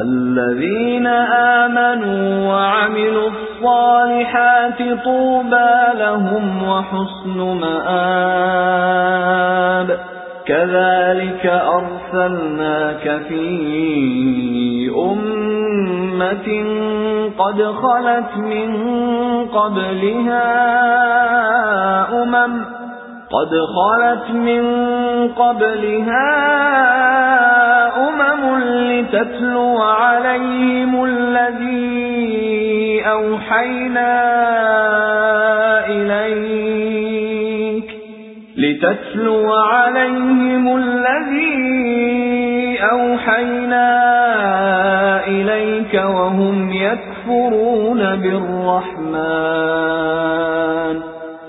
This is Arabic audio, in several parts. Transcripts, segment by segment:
الذين آمنوا وعملوا الصالحات طوبى لهم وحسن مآب. كذلك أرسلناك في أمة قد خلت من قبلها أمم قد خلت من قبلها أمم لتتلو عليهم الذي أوحينا إليك لتتلو عليهم الذي أوحينا إليك وهم يكفرون بالرحمن.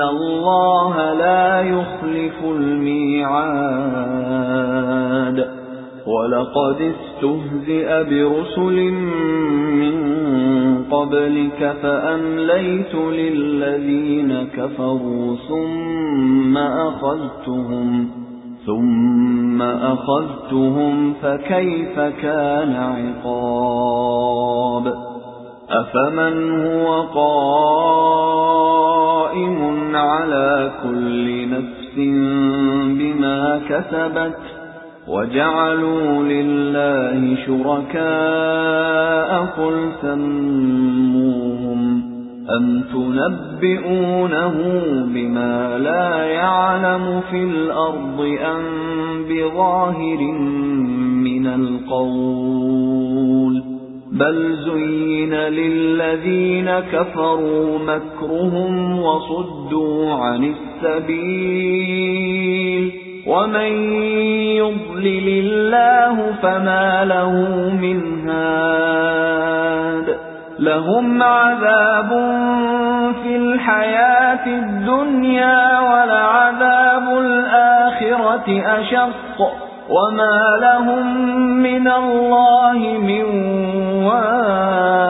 إن الله لا يخلف الميعاد ولقد استهزئ برسل من قبلك فأمليت للذين كفروا ثم أخذتهم ثم أخذتهم فكيف كان عقاب أفمن هو قائم كل نفس بما كسبت وَجَعَلُوا لِلَّهِ شُرَكَاءَ قُلْ سَمُّوهُمْ أَمْ تُنَبِّئُونَهُ بِمَا لَا يَعْلَمُ فِي الْأَرْضِ أَمْ بِظَاهِرٍ مِنَ الْقَوْلِ بَلْ زُيِّنَ لِلَّذِينَ كَفَرُوا مَكْرُهُمْ وَصُدُّوا عَنِ السَّبِيلِ وَمَن يُضْلِلِ اللَّهُ فَمَا لَهُ مِنْ هَادٍ لَهُمْ عَذَابٌ فِي الْحَيَاةِ الدُّنْيَا وَلَعَذَابُ الْآخِرَةِ أَشَقُّ وَمَا لَهُم مِّنَ اللَّهِ مِن وَاقٍ